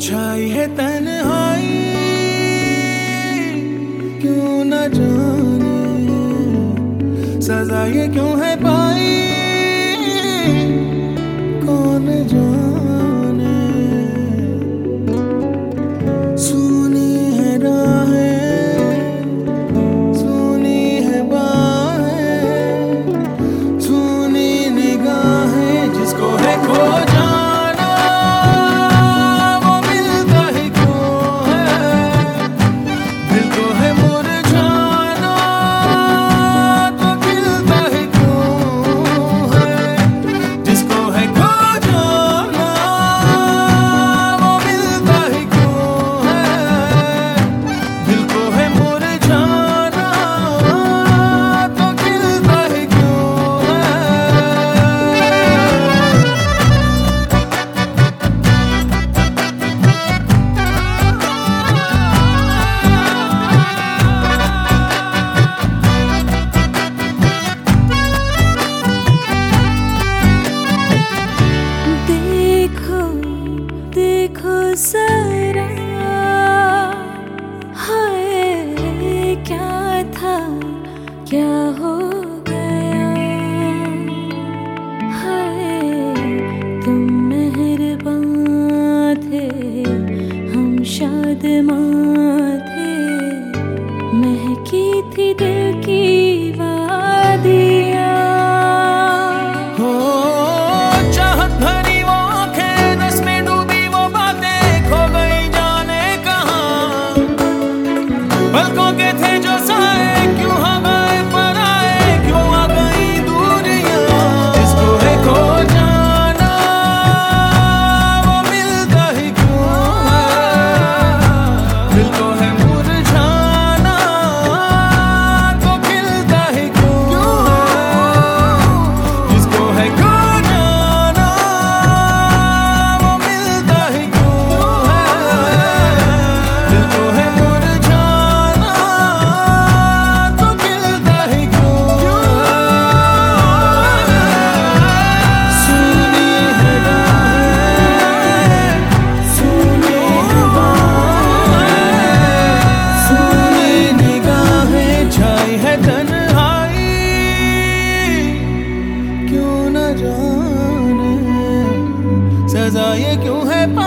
छाई है तन क्यों न जाने? सजा ये क्यों है पाई? कौन जाने? 给天 ये क्यों है